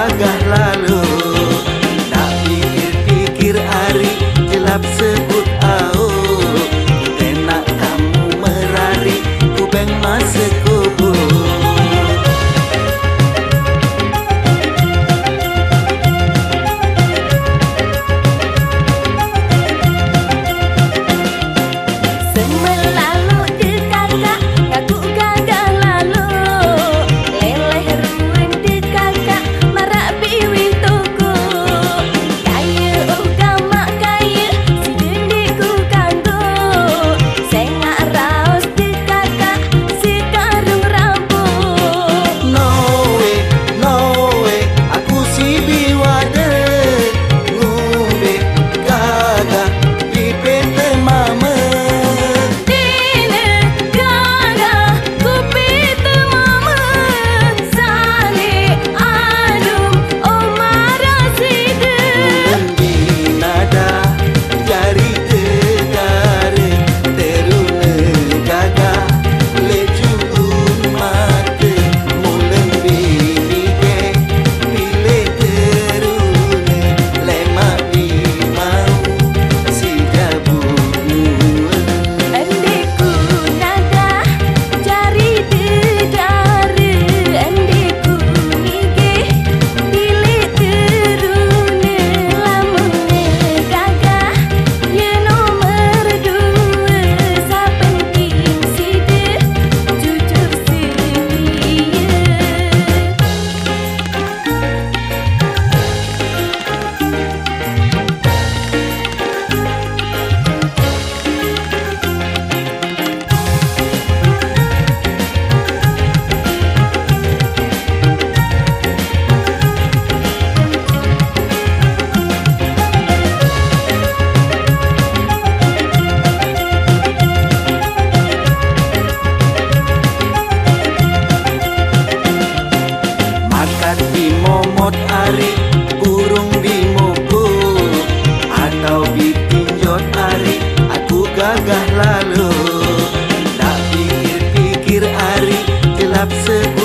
melangkah lalu. hapse